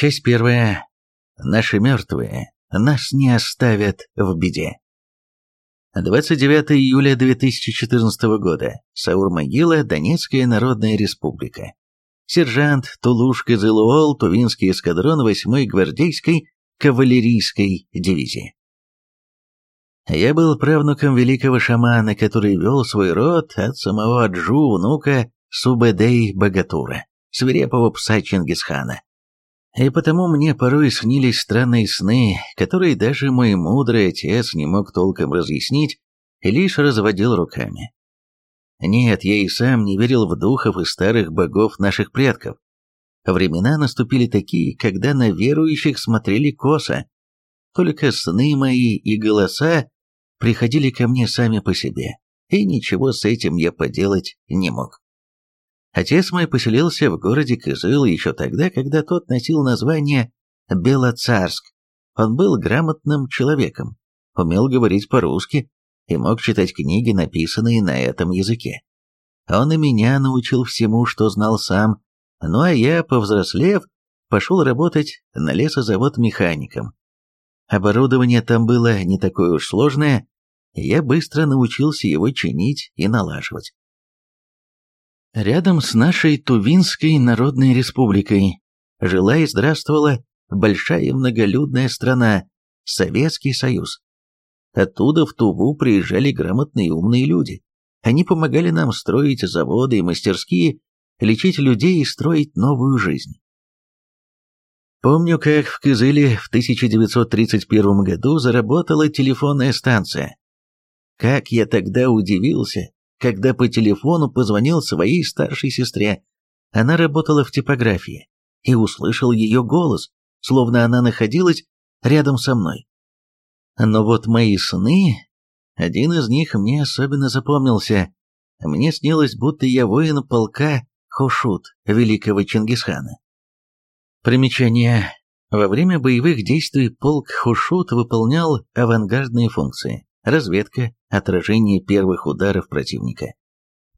Часть первая. Наши мертвые нас не оставят в беде. 29 июля 2014 года. Саур-Могила, Донецкая Народная Республика. Сержант Тулушка Зелуол, Тувинский эскадрон 8-й гвардейской кавалерийской дивизии. Я был правнуком великого шамана, который вел свой род от самого Аджу, внука Субэдэй Богатура, свирепого пса Чингисхана. И потому мне порой снились странные сны, которые даже мой мудрый отец не мог толком разъяснить и лишь разводил руками. Нет, я и сам не верил в духов и старых богов наших предков. Времена наступили такие, когда на верующих смотрели косо. Только сны мои и голоса приходили ко мне сами по себе, и ничего с этим я поделать не мог. Отец мой поселился в городе Кызыл еще тогда, когда тот носил название Белоцарск. Он был грамотным человеком, умел говорить по-русски и мог читать книги, написанные на этом языке. Он и меня научил всему, что знал сам, ну а я, повзрослев, пошел работать на лесозавод механиком. Оборудование там было не такое уж сложное, и я быстро научился его чинить и налаживать. Рядом с нашей Тувинской Народной Республикой жила и здравствовала большая многолюдная страна – Советский Союз. Оттуда в Туву приезжали грамотные и умные люди. Они помогали нам строить заводы и мастерские, лечить людей и строить новую жизнь. Помню, как в Кызыле в 1931 году заработала телефонная станция. Как я тогда удивился, когда по телефону позвонил своей старшей сестре. Она работала в типографии, и услышал ее голос, словно она находилась рядом со мной. Но вот мои сны, один из них мне особенно запомнился. Мне снилось, будто я воин полка Хошут, великого Чингисхана. Примечание. Во время боевых действий полк Хушут выполнял авангардные функции разведка, отражение первых ударов противника.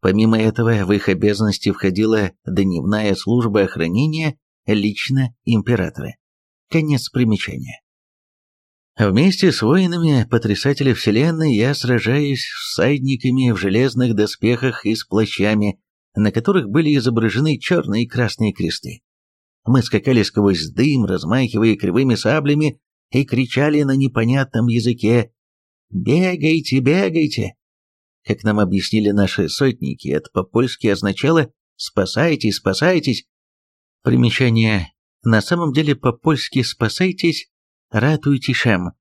Помимо этого, в их обязанности входила дневная служба охранения лично императора. Конец примечания. Вместе с воинами потрясателя вселенной я сражаюсь с всадниками в железных доспехах и с плащами, на которых были изображены черные и красные кресты. Мы скакали сквозь дым, размахивая кривыми саблями, и кричали на непонятном языке «Бегайте, бегайте!» Как нам объяснили наши сотники, это по-польски означало «спасайтесь, спасайтесь». Примечание. На самом деле по-польски «спасайтесь», «ратуйте шем».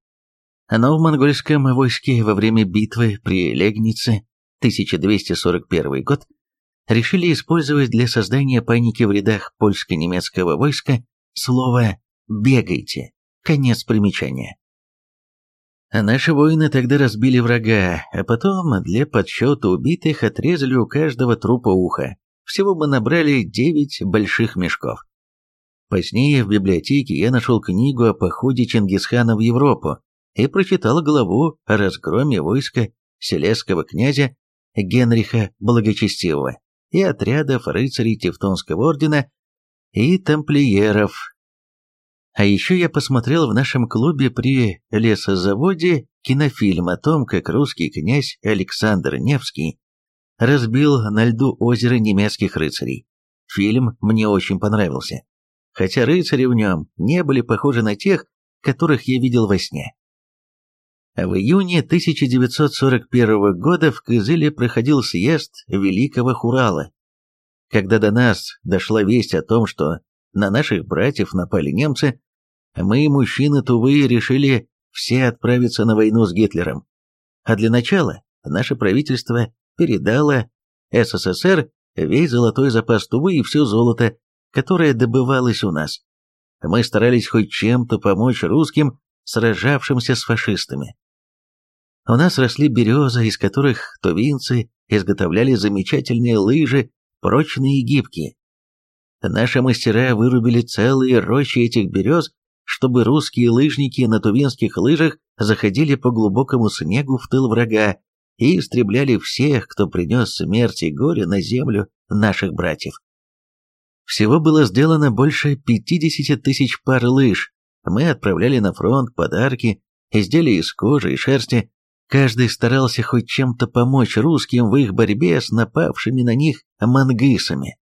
Но в монгольском войске во время битвы при Легнице 1241 год решили использовать для создания паники в рядах польско-немецкого войска слово «бегайте». Конец примечания. Наши воины тогда разбили врага, а потом для подсчета убитых отрезали у каждого трупа ухо. Всего мы набрали девять больших мешков. Позднее в библиотеке я нашел книгу о походе Чингисхана в Европу и прочитал главу о разгроме войска селесского князя Генриха Благочестивого и отрядов рыцарей Тевтонского ордена и тамплиеров, а еще я посмотрел в нашем клубе при лесозаводе кинофильм о том, как русский князь Александр Невский разбил на льду озеро немецких рыцарей. Фильм мне очень понравился, хотя рыцари в нем не были похожи на тех, которых я видел во сне. В июне 1941 года в Кызыле проходил съезд Великого Хурала. Когда до нас дошла весть о том, что на наших братьев напали немцы, мы, мужчины Тувы, решили все отправиться на войну с Гитлером. А для начала наше правительство передало СССР весь золотой запас Тувы и все золото, которое добывалось у нас. Мы старались хоть чем-то помочь русским, сражавшимся с фашистами. У нас росли березы, из которых тувинцы изготовляли замечательные лыжи, прочные и гибкие. Наши мастера вырубили целые рощи этих берез, чтобы русские лыжники на тувинских лыжах заходили по глубокому снегу в тыл врага и истребляли всех, кто принес смерть и горе на землю наших братьев. Всего было сделано больше 50 тысяч пар лыж. Мы отправляли на фронт подарки, изделия из кожи и шерсти. Каждый старался хоть чем-то помочь русским в их борьбе с напавшими на них мангысами.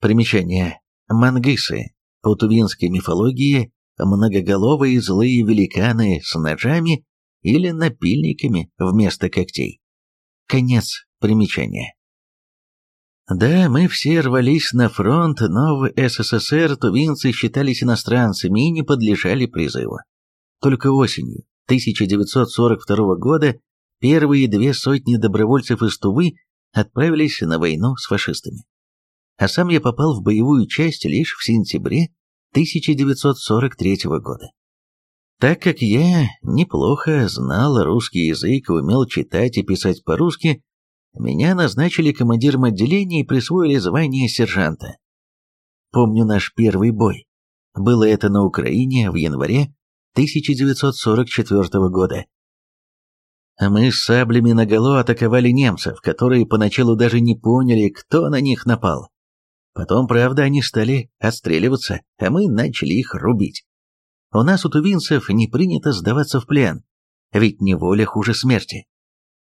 Примечание. Мангысы. По тувинской мифологии многоголовые злые великаны с ножами или напильниками вместо когтей. Конец примечания. Да, мы все рвались на фронт, но в СССР тувинцы считались иностранцами и не подлежали призыву. Только осенью 1942 года первые две сотни добровольцев из Тувы отправились на войну с фашистами. А сам я попал в боевую часть лишь в сентябре 1943 года. Так как я неплохо знал русский язык и умел читать и писать по-русски, меня назначили командиром отделения и присвоили звание сержанта. Помню наш первый бой. Было это на Украине в январе 1944 года. Мы с саблями наголо атаковали немцев, которые поначалу даже не поняли, кто на них напал. Потом, правда, они стали отстреливаться, а мы начали их рубить. У нас у тувинцев не принято сдаваться в плен, ведь неволя хуже смерти.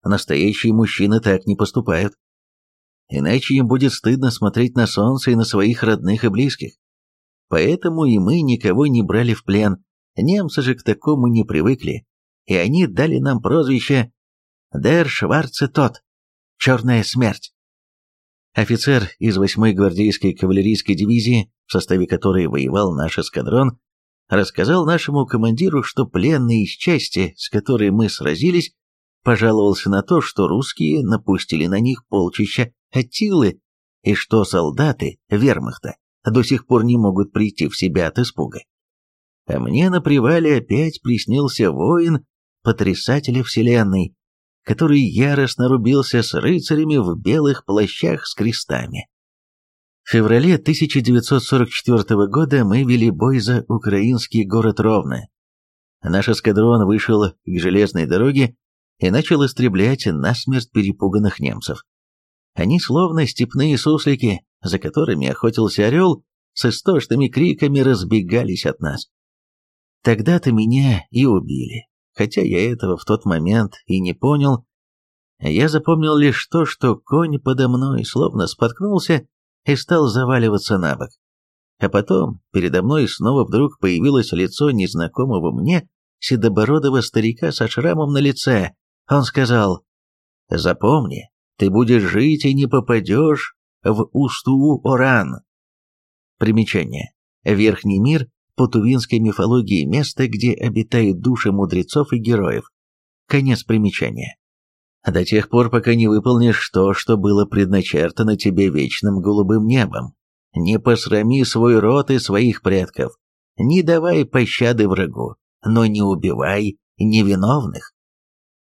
Настоящие мужчины так не поступают. Иначе им будет стыдно смотреть на солнце и на своих родных и близких. Поэтому и мы никого не брали в плен, немцы же к такому не привыкли, и они дали нам прозвище «Дер Шварце Тот» — «Черная смерть». Офицер из 8-й гвардейской кавалерийской дивизии, в составе которой воевал наш эскадрон, рассказал нашему командиру, что пленный из части, с которой мы сразились, пожаловался на то, что русские напустили на них полчища Аттилы, и что солдаты вермахта до сих пор не могут прийти в себя от испуга. А мне на привале опять приснился воин, потрясателя вселенной, который яростно рубился с рыцарями в белых плащах с крестами. В феврале 1944 года мы вели бой за украинский город Ровно. Наш эскадрон вышел к железной дороге и начал истреблять насмерть перепуганных немцев. Они, словно степные суслики, за которыми охотился орел, с истошными криками разбегались от нас. Тогда-то меня и убили, хотя я этого в тот момент и не понял. Я запомнил лишь то, что конь подо мной словно споткнулся и стал заваливаться на бок. А потом передо мной снова вдруг появилось лицо незнакомого мне седобородого старика со шрамом на лице, он сказал, «Запомни, ты будешь жить и не попадешь в Устуу-Оран». Примечание. Верхний мир по тувинской мифологии место, где обитают души мудрецов и героев. Конец примечания. До тех пор, пока не выполнишь то, что было предначертано тебе вечным голубым небом. Не посрами свой род и своих предков. Не давай пощады врагу, но не убивай невиновных.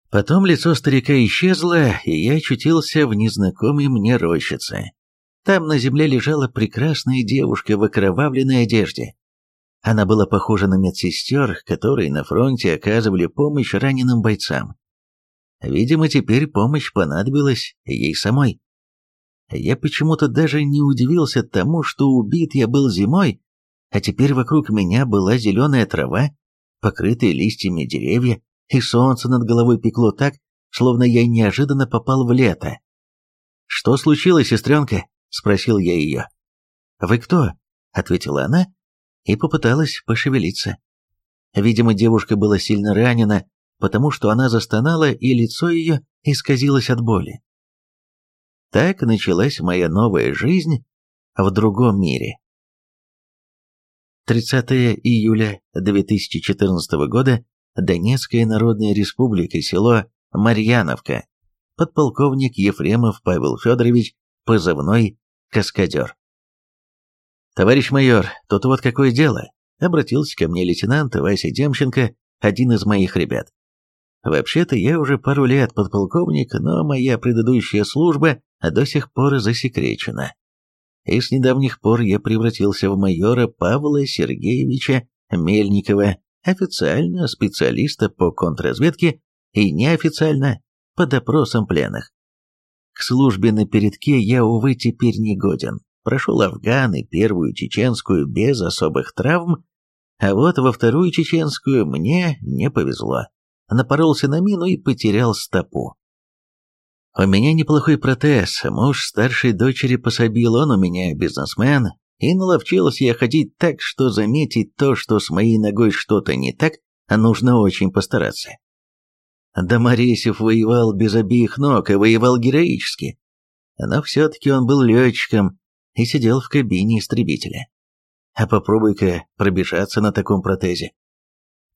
Потом лицо старика исчезло, и я очутился в незнакомой мне рощице. Там на земле лежала прекрасная девушка в окровавленной одежде. Она была похожа на медсестер, которые на фронте оказывали помощь раненым бойцам. Видимо, теперь помощь понадобилась ей самой. Я почему-то даже не удивился тому, что убит я был зимой, а теперь вокруг меня была зеленая трава, покрытые листьями деревья, и солнце над головой пекло так, словно я неожиданно попал в лето. «Что случилось, сестренка?» — спросил я ее. «Вы кто?» — ответила она и попыталась пошевелиться. Видимо, девушка была сильно ранена, потому что она застонала, и лицо ее исказилось от боли. Так началась моя новая жизнь в другом мире. 30 июля 2014 года Донецкая Народная Республика, село Марьяновка, подполковник Ефремов Павел Федорович, позывной «Каскадер». «Товарищ майор, тут вот какое дело», — обратился ко мне лейтенант Вася Демченко, один из моих ребят. «Вообще-то я уже пару лет подполковник, но моя предыдущая служба до сих пор засекречена. И с недавних пор я превратился в майора Павла Сергеевича Мельникова, официально специалиста по контрразведке и неофициально по допросам пленных. К службе на передке я, увы, теперь не годен, прошел Афган и первую чеченскую без особых травм, а вот во вторую чеченскую мне не повезло. Напоролся на мину и потерял стопу. У меня неплохой протез, муж старшей дочери пособил, он у меня бизнесмен, и наловчился я ходить так, что заметить то, что с моей ногой что-то не так, нужно очень постараться. Домаресев воевал без обеих ног и воевал героически. Но все-таки он был летчиком и сидел в кабине истребителя. А попробуй-ка пробежаться на таком протезе.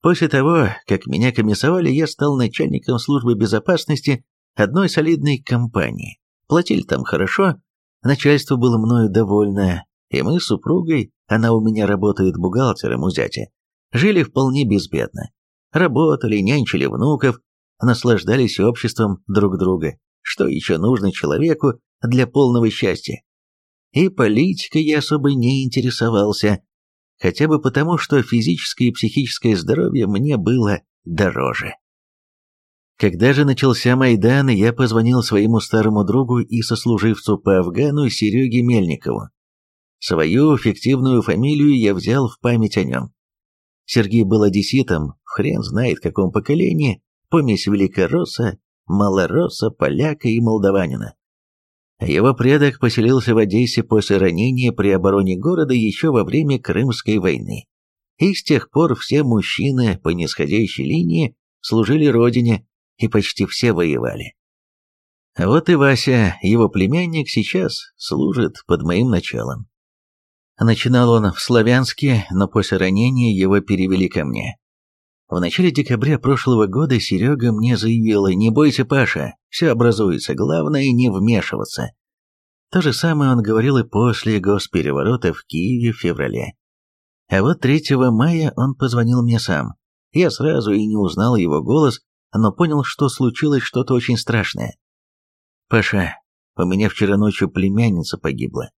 После того, как меня комиссовали, я стал начальником службы безопасности одной солидной компании. Платили там хорошо, начальство было мною довольно, и мы с супругой, она у меня работает бухгалтером у зятя, жили вполне безбедно. Работали, нянчили внуков, наслаждались обществом друг друга. Что еще нужно человеку для полного счастья? И политикой я особо не интересовался, хотя бы потому, что физическое и психическое здоровье мне было дороже. Когда же начался Майдан, я позвонил своему старому другу и сослуживцу по Афгану Сереге Мельникову. Свою фиктивную фамилию я взял в память о нем. Сергей был одесситом, хрен знает каком поколении, помесь великоросса, малоросса, поляка и молдаванина. Его предок поселился в Одессе после ранения при обороне города еще во время Крымской войны. И с тех пор все мужчины по нисходящей линии служили родине, и почти все воевали. Вот и Вася, его племянник, сейчас служит под моим началом. Начинал он в Славянске, но после ранения его перевели ко мне. В начале декабря прошлого года Серега мне заявил, не бойся, Паша, все образуется, главное не вмешиваться. То же самое он говорил и после госпереворота в Киеве в феврале. А вот 3 мая он позвонил мне сам. Я сразу и не узнал его голос, но понял, что случилось что-то очень страшное. «Паша, у меня вчера ночью племянница погибла.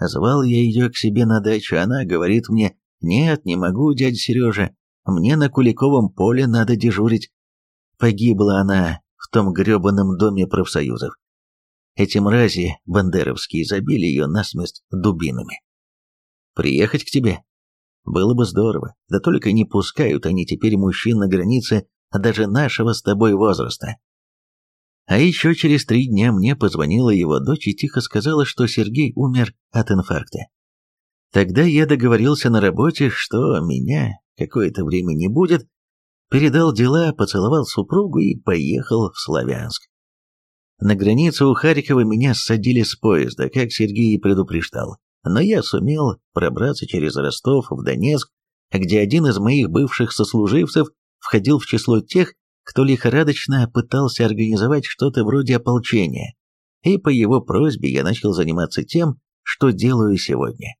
Звал я ее к себе на дачу, она говорит мне, «Нет, не могу, дядя Сережа, мне на Куликовом поле надо дежурить». Погибла она в том гребаном доме профсоюзов. Эти мрази бандеровские забили ее насмерть дубинами. «Приехать к тебе?» Было бы здорово, да только не пускают они теперь мужчин на границе даже нашего с тобой возраста. А еще через три дня мне позвонила его дочь и тихо сказала, что Сергей умер от инфаркта. Тогда я договорился на работе, что меня какое-то время не будет, передал дела, поцеловал супругу и поехал в Славянск. На границу у Харькова меня ссадили с поезда, как Сергей и предупреждал, но я сумел пробраться через Ростов в Донецк, где один из моих бывших сослуживцев входил в число тех, кто лихорадочно пытался организовать что-то вроде ополчения, и по его просьбе я начал заниматься тем, что делаю сегодня.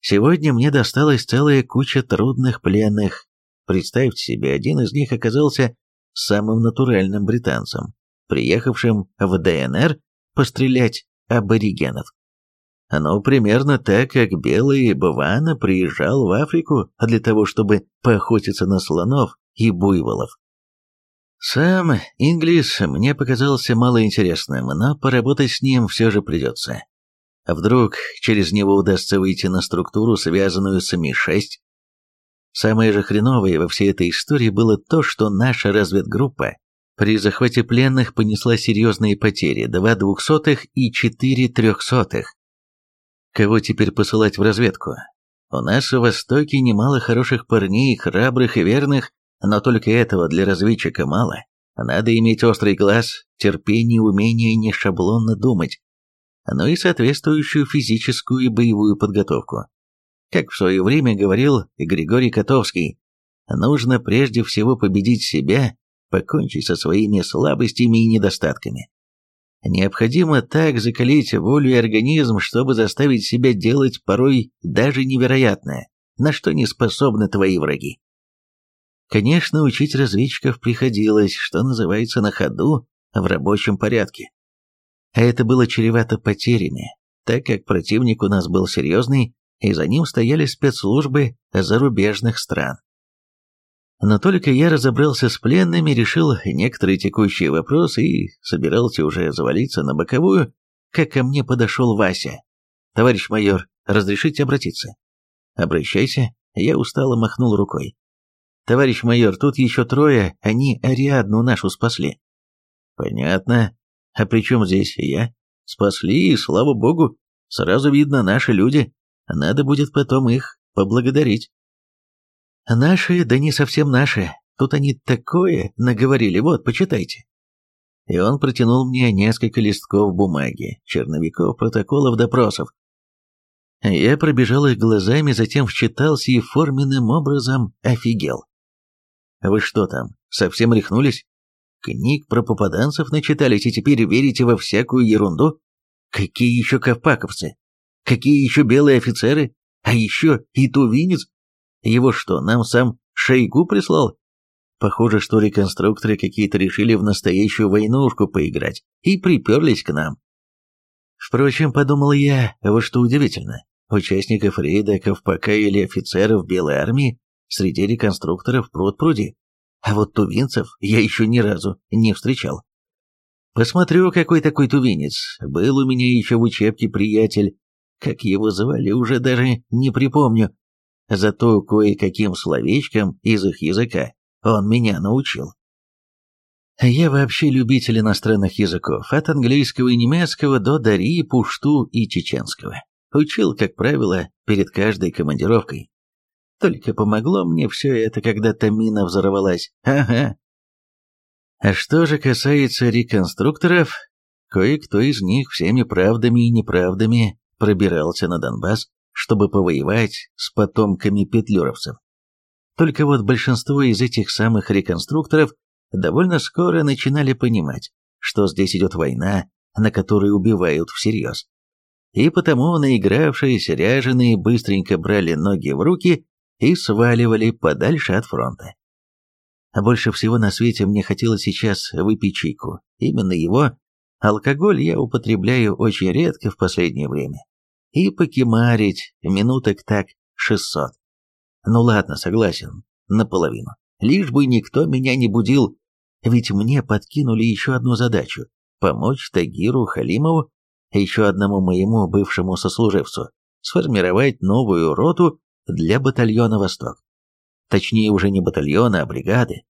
Сегодня мне досталась целая куча трудных пленных. Представьте себе, один из них оказался самым натуральным британцем, приехавшим в ДНР пострелять аборигенов. Ну, примерно так, как белый Бавана приезжал в Африку для того, чтобы поохотиться на слонов и буйволов. Сам Инглис мне показался малоинтересным, но поработать с ним все же придется. Вдруг через него удастся выйти на структуру, связанную с Ми-6? Самое же хреновое во всей этой истории было то, что наша разведгруппа при захвате пленных понесла серьезные потери, два двухсотых и четыре трехсотых. Кого теперь посылать в разведку? У нас в Востоке немало хороших парней, храбрых и верных, но только этого для разведчика мало. Надо иметь острый глаз, терпение умение не шаблонно думать, но и соответствующую физическую и боевую подготовку. Как в свое время говорил Григорий Котовский, нужно прежде всего победить себя, покончить со своими слабостями и недостатками. Необходимо так закалить волю и организм, чтобы заставить себя делать порой даже невероятное, на что не способны твои враги. Конечно, учить разведчиков приходилось, что называется, на ходу, в рабочем порядке. А это было чревато потерями, так как противник у нас был серьезный, и за ним стояли спецслужбы зарубежных стран. Но только я разобрался с пленными, решил некоторые текущие вопросы и собирался уже завалиться на боковую, как ко мне подошел Вася. Товарищ майор, разрешите обратиться? Обращайся, я устало махнул рукой. Товарищ майор, тут еще трое, они Ариадну нашу спасли. Понятно. А при чем здесь я? Спасли, и слава богу, сразу видно наши люди. Надо будет потом их поблагодарить. Наши, да не совсем наши. Тут они такое наговорили, вот, почитайте. И он протянул мне несколько листков бумаги, черновиков, протоколов допросов. Я пробежал их глазами, затем вчитался и форменным образом офигел. Вы что там, совсем рехнулись? Книг про попаданцев начитались и теперь верите во всякую ерунду? Какие еще ковпаковцы? Какие еще белые офицеры? А еще и тувинец? Его что, нам сам Шойгу прислал? Похоже, что реконструкторы какие-то решили в настоящую войнушку поиграть и приперлись к нам. Впрочем, подумал я, вот что удивительно, участников рейда, ковпака или офицеров Белой армии среди реконструкторов пруд-пруди. А вот тувинцев я еще ни разу не встречал. Посмотрю, какой такой тувинец. Был у меня еще в учебке приятель. Как его звали, уже даже не припомню. Зато кое-каким словечкам из их языка он меня научил. Я вообще любитель иностранных языков, от английского и немецкого до дари, пушту и чеченского. Учил, как правило, перед каждой командировкой. Только помогло мне все это, когда Тамина взорвалась. Ага. А что же касается реконструкторов, кое-кто из них всеми правдами и неправдами пробирался на Донбасс, чтобы повоевать с потомками петлюровцев. Только вот большинство из этих самых реконструкторов довольно скоро начинали понимать, что здесь идет война, на которой убивают всерьез. И потому наигравшиеся ряженые быстренько брали ноги в руки и сваливали подальше от фронта. Больше всего на свете мне хотелось сейчас выпить чайку. Именно его. Алкоголь я употребляю очень редко в последнее время. И покемарить минуток так 600. Ну ладно, согласен, наполовину. Лишь бы никто меня не будил, ведь мне подкинули еще одну задачу – помочь Тагиру Халимову, еще одному моему бывшему сослуживцу, сформировать новую роту для батальона «Восток». Точнее, уже не батальона, а бригады.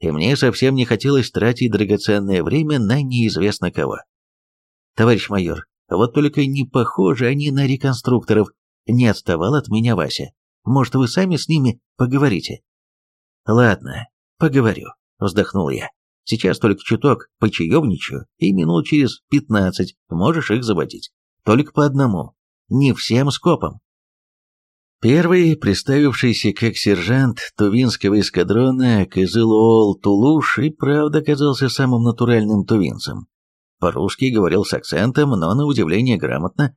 И мне совсем не хотелось тратить драгоценное время на неизвестно кого. Товарищ майор, вот только не похожи они на реконструкторов, не отставал от меня Вася. Может, вы сами с ними поговорите? Ладно, поговорю, вздохнул я. Сейчас только чуток почаевничаю, и минут через пятнадцать можешь их заводить. Только по одному, не всем скопом. Первый, представившийся как сержант Тувинского эскадрона Кызылуол Тулуш, и правда оказался самым натуральным тувинцем. По-русски говорил с акцентом, но на удивление грамотно,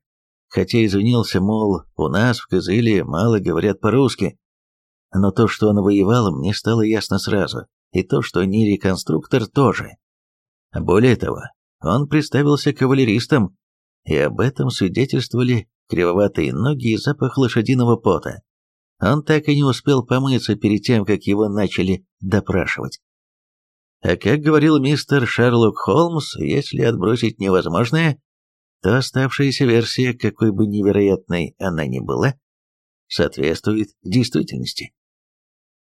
хотя извинился, мол, у нас в Кызыле мало говорят по-русски. Но то, что он воевал, мне стало ясно сразу, и то, что не реконструктор, тоже. Более того, он представился кавалеристом, и об этом свидетельствовали кривоватые ноги и запах лошадиного пота. Он так и не успел помыться перед тем, как его начали допрашивать. А как говорил мистер Шерлок Холмс, если отбросить невозможное, то оставшаяся версия, какой бы невероятной она ни была, соответствует действительности.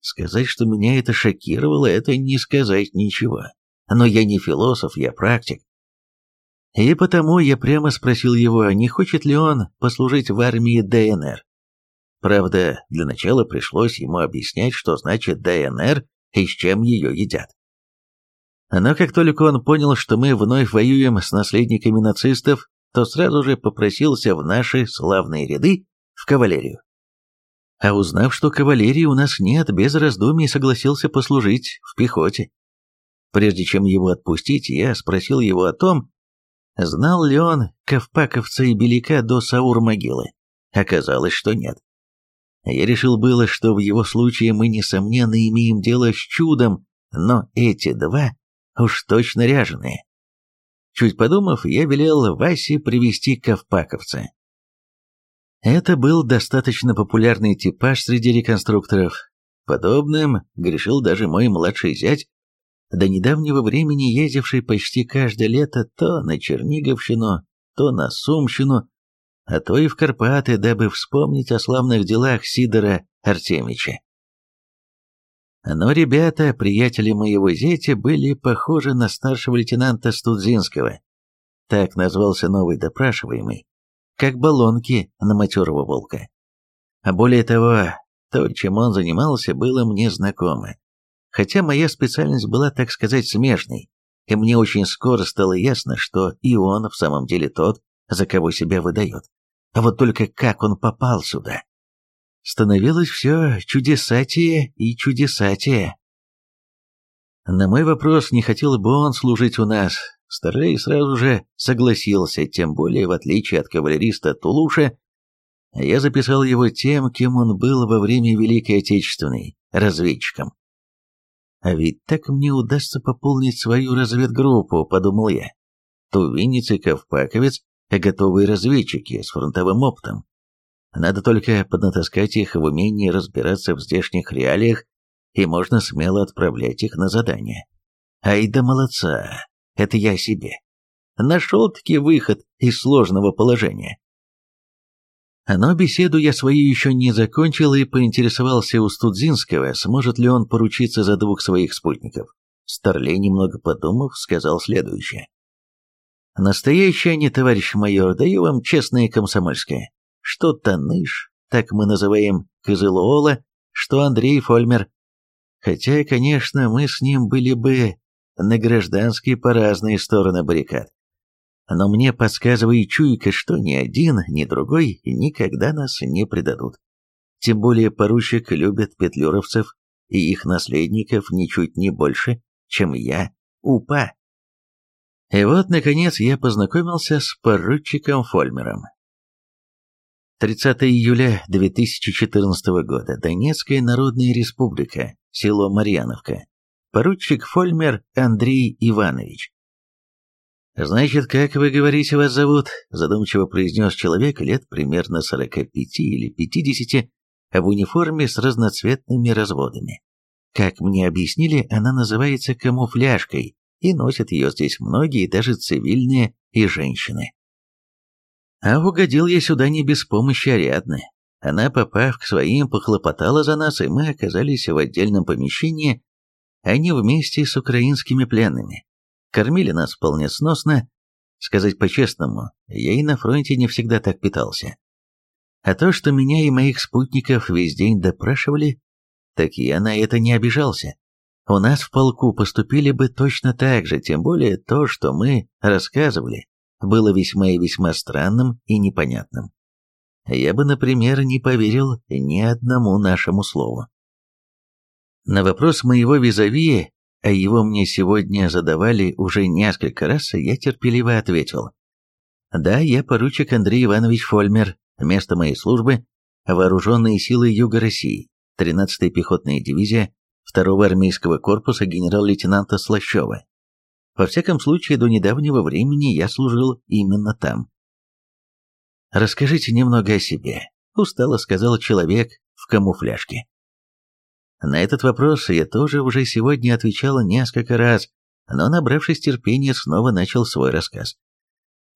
Сказать, что меня это шокировало, это не сказать ничего. Но я не философ, я практик. И потому я прямо спросил его, не хочет ли он послужить в армии ДНР. Правда, для начала пришлось ему объяснять, что значит ДНР и с чем ее едят. Но как только он понял, что мы вновь воюем с наследниками нацистов, то сразу же попросился в наши славные ряды в кавалерию. А узнав, что кавалерии у нас нет, без раздумий согласился послужить в пехоте. Прежде чем его отпустить, я спросил его о том, Знал ли он Ковпаковца и Беляка до Саур-могилы? Оказалось, что нет. Я решил было, что в его случае мы, несомненно, имеем дело с чудом, но эти два уж точно ряженые. Чуть подумав, я велел Васе привести Ковпаковца. Это был достаточно популярный типаж среди реконструкторов. Подобным грешил даже мой младший зять, до недавнего времени ездивший почти каждое лето то на Черниговщину, то на Сумщину, а то и в Карпаты, дабы вспомнить о славных делах Сидора Артемича. Но ребята, приятели моего зятя, были похожи на старшего лейтенанта Студзинского. Так назвался новый допрашиваемый, как баллонки на матерого волка. А более того, то, чем он занимался, было мне знакомо. Хотя моя специальность была, так сказать, смежной, и мне очень скоро стало ясно, что и он в самом деле тот, за кого себя выдает. А вот только как он попал сюда? Становилось все чудесатее и чудесатее. На мой вопрос, не хотел бы он служить у нас, Старей сразу же согласился, тем более, в отличие от кавалериста Тулуша, я записал его тем, кем он был во время Великой Отечественной, разведчиком. А ведь так мне удастся пополнить свою разведгруппу, подумал я. Тувинец и Ковпаковец – готовые разведчики с фронтовым опытом. Надо только поднатаскать их в умении разбираться в здешних реалиях, и можно смело отправлять их на задание. Ай да молодца, это я себе. Нашел-таки выход из сложного положения. Но беседу я свою еще не закончил и поинтересовался у Студзинского, сможет ли он поручиться за двух своих спутников. Старлей, немного подумав, сказал следующее. «Настоящее не, товарищ майор, даю вам честное комсомольское. Что Таныш, так мы называем Кызылоола, что Андрей Фольмер. Хотя, конечно, мы с ним были бы на гражданские по разные стороны баррикад но мне подсказывает чуйка, что ни один, ни другой никогда нас не предадут. Тем более поручик любит петлюровцев и их наследников ничуть не больше, чем я, УПА. И вот, наконец, я познакомился с поручиком Фольмером. 30 июля 2014 года. Донецкая Народная Республика. Село Марьяновка. Поручик Фольмер Андрей Иванович. «Значит, как вы говорите, вас зовут?» – задумчиво произнес человек лет примерно 45 или 50 в униформе с разноцветными разводами. Как мне объяснили, она называется камуфляжкой, и носят ее здесь многие, даже цивильные и женщины. А угодил я сюда не без помощи Ариадны. Она, попав к своим, похлопотала за нас, и мы оказались в отдельном помещении, а не вместе с украинскими пленными. Кормили нас вполне сносно. Сказать по-честному, я и на фронте не всегда так питался. А то, что меня и моих спутников весь день допрашивали, так я на это не обижался. У нас в полку поступили бы точно так же, тем более то, что мы рассказывали, было весьма и весьма странным и непонятным. Я бы, например, не поверил ни одному нашему слову. На вопрос моего визави, а его мне сегодня задавали уже несколько раз, я терпеливо ответил. Да, я поручик Андрей Иванович Фольмер, место моей службы – Вооруженные силы Юга России, 13-я пехотная дивизия 2-го армейского корпуса генерал-лейтенанта Слащева. Во всяком случае, до недавнего времени я служил именно там. «Расскажите немного о себе», – устало сказал человек в камуфляжке. На этот вопрос я тоже уже сегодня отвечал несколько раз, но, набравшись терпения, снова начал свой рассказ.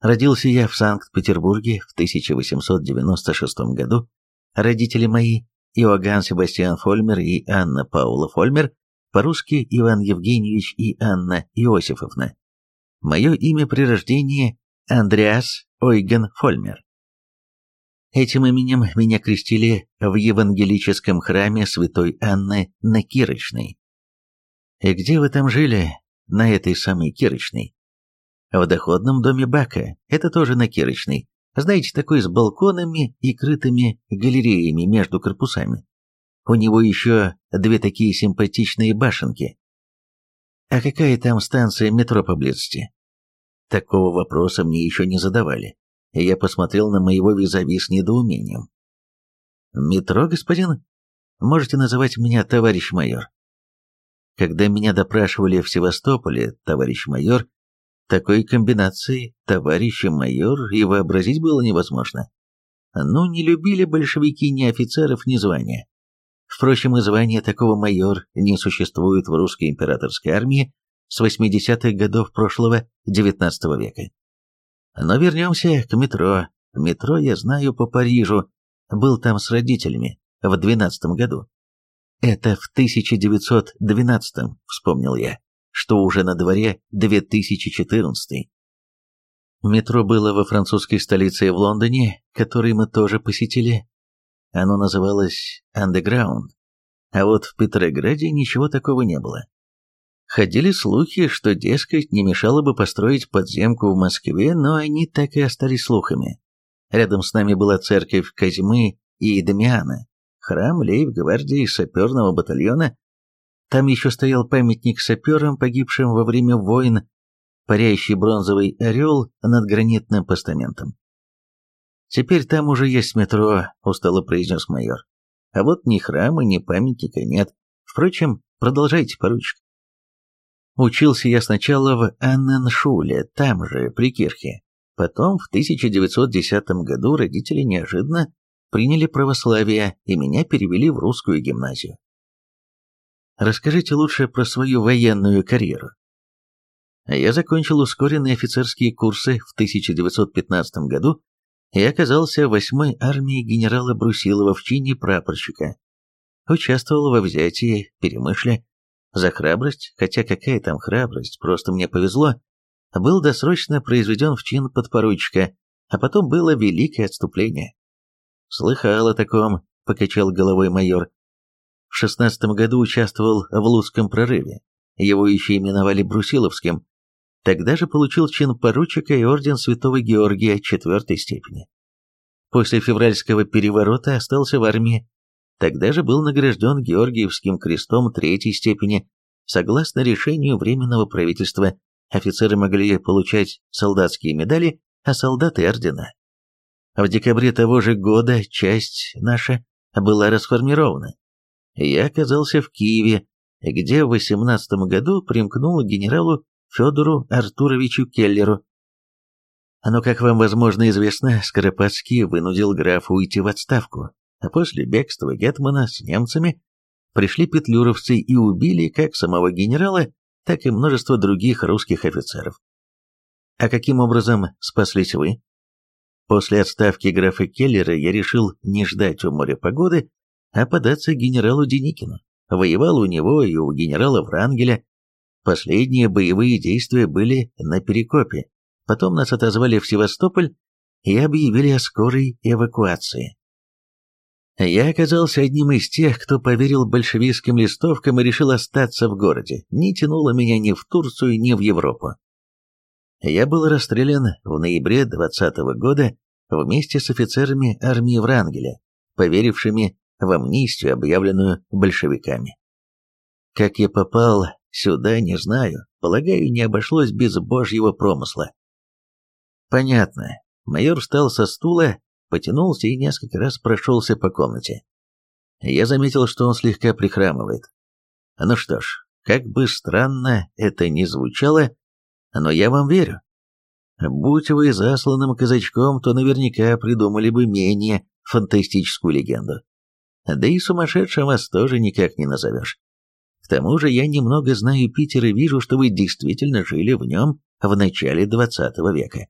Родился я в Санкт-Петербурге в 1896 году. Родители мои, Иоганн Себастьян Фольмер и Анна Паула Фольмер, по-русски Иван Евгеньевич и Анна Иосифовна. Мое имя при рождении Андреас Ойген Фольмер. Этим именем меня крестили в евангелическом храме святой Анны на Кирочной. И где вы там жили, на этой самой Кирочной? В доходном доме Бака, это тоже на Кирочной. Знаете, такой с балконами и крытыми галереями между корпусами. У него еще две такие симпатичные башенки. А какая там станция метро поблизости? Такого вопроса мне еще не задавали я посмотрел на моего визави с недоумением. «Метро, господин? Можете называть меня товарищ майор?» Когда меня допрашивали в Севастополе, товарищ майор, такой комбинации товарища майор и вообразить было невозможно. Ну, не любили большевики ни офицеров, ни звания. Впрочем, и звания такого майор не существует в русской императорской армии с 80-х годов прошлого XIX века. Но вернемся к метро. Метро я знаю по Парижу, был там с родителями в двенадцатом году. Это в 1912-м, вспомнил я, что уже на дворе 2014 Метро было во французской столице в Лондоне, который мы тоже посетили. Оно называлось Underground. А вот в Петрограде ничего такого не было. Ходили слухи, что, дескать, не мешало бы построить подземку в Москве, но они так и остались слухами. Рядом с нами была церковь Козьмы и Дамиана, храм лейб-гвардии саперного батальона. Там еще стоял памятник саперам, погибшим во время войн, парящий бронзовый орел над гранитным постаментом. «Теперь там уже есть метро», — устало произнес майор. «А вот ни храма, ни памятника нет. Впрочем, продолжайте, поручик». Учился я сначала в Анненшуле, там же, при Кирхе. Потом, в 1910 году, родители неожиданно приняли православие и меня перевели в русскую гимназию. Расскажите лучше про свою военную карьеру. Я закончил ускоренные офицерские курсы в 1915 году и оказался в 8-й армии генерала Брусилова в чине прапорщика. Участвовал во взятии Перемышля, за храбрость, хотя какая там храбрость, просто мне повезло, был досрочно произведен в чин подпоручика, а потом было великое отступление. «Слыхал о таком», — покачал головой майор. В шестнадцатом году участвовал в Луцком прорыве. Его еще именовали Брусиловским. Тогда же получил чин поручика и орден Святого Георгия четвертой степени. После февральского переворота остался в армии, Тогда же был награжден Георгиевским крестом третьей степени. Согласно решению Временного правительства, офицеры могли получать солдатские медали, а солдаты – ордена. В декабре того же года часть наша была расформирована. Я оказался в Киеве, где в 18 году примкнул к генералу Федору Артуровичу Келлеру. Но, как вам, возможно, известно, Скоропадский вынудил графа уйти в отставку, а после бегства Гетмана с немцами пришли петлюровцы и убили как самого генерала, так и множество других русских офицеров. А каким образом спаслись вы? После отставки графа Келлера я решил не ждать у моря погоды, а податься к генералу Деникину. Воевал у него и у генерала Врангеля. Последние боевые действия были на Перекопе. Потом нас отозвали в Севастополь и объявили о скорой эвакуации. Я оказался одним из тех, кто поверил большевистским листовкам и решил остаться в городе. Не тянуло меня ни в Турцию, ни в Европу. Я был расстрелян в ноябре 20 -го года вместе с офицерами армии Врангеля, поверившими в амнистию, объявленную большевиками. Как я попал сюда, не знаю, полагаю, не обошлось без божьего промысла. Понятно. Майор встал со стула потянулся и несколько раз прошелся по комнате. Я заметил, что он слегка прихрамывает. Ну что ж, как бы странно это ни звучало, но я вам верю. Будь вы засланным казачком, то наверняка придумали бы менее фантастическую легенду. Да и сумасшедшим вас тоже никак не назовешь. К тому же я немного знаю Питер и вижу, что вы действительно жили в нем в начале 20 века.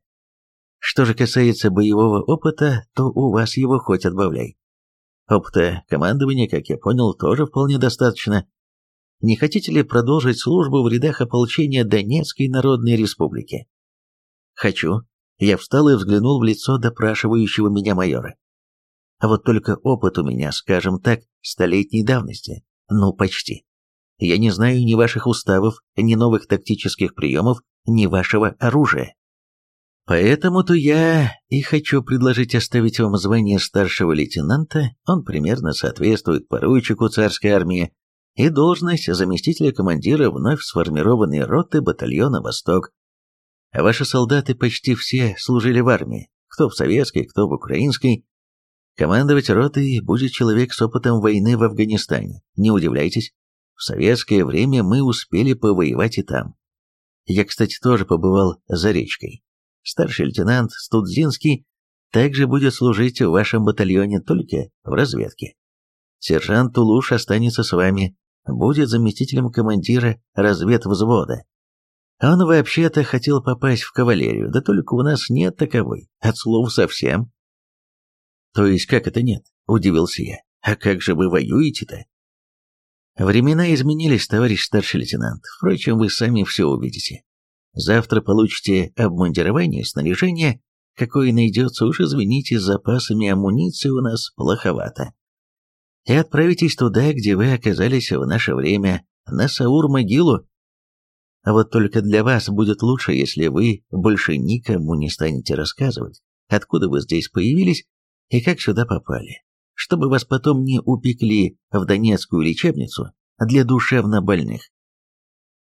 Что же касается боевого опыта, то у вас его хоть отбавляй. Опыта командования, как я понял, тоже вполне достаточно. Не хотите ли продолжить службу в рядах ополчения Донецкой Народной Республики? Хочу. Я встал и взглянул в лицо допрашивающего меня майора. А вот только опыт у меня, скажем так, столетней давности. Ну, почти. Я не знаю ни ваших уставов, ни новых тактических приемов, ни вашего оружия. Поэтому-то я и хочу предложить оставить вам звание старшего лейтенанта, он примерно соответствует поручику царской армии, и должность заместителя командира вновь сформированной роты батальона «Восток». А ваши солдаты почти все служили в армии, кто в советской, кто в украинской. Командовать ротой будет человек с опытом войны в Афганистане, не удивляйтесь. В советское время мы успели повоевать и там. Я, кстати, тоже побывал за речкой. Старший лейтенант Студзинский также будет служить в вашем батальоне только в разведке. Сержант Тулуш останется с вами, будет заместителем командира разведвзвода. Он вообще-то хотел попасть в кавалерию, да только у нас нет таковой, от слов совсем. То есть как это нет? Удивился я. А как же вы воюете-то? Времена изменились, товарищ старший лейтенант. Впрочем, вы сами все увидите. Завтра получите обмундирование, снаряжение, какое найдется, уж извините, с запасами амуниции у нас плоховато. И отправитесь туда, где вы оказались в наше время, на Саур-могилу. А вот только для вас будет лучше, если вы больше никому не станете рассказывать, откуда вы здесь появились и как сюда попали чтобы вас потом не упекли в Донецкую лечебницу для душевнобольных.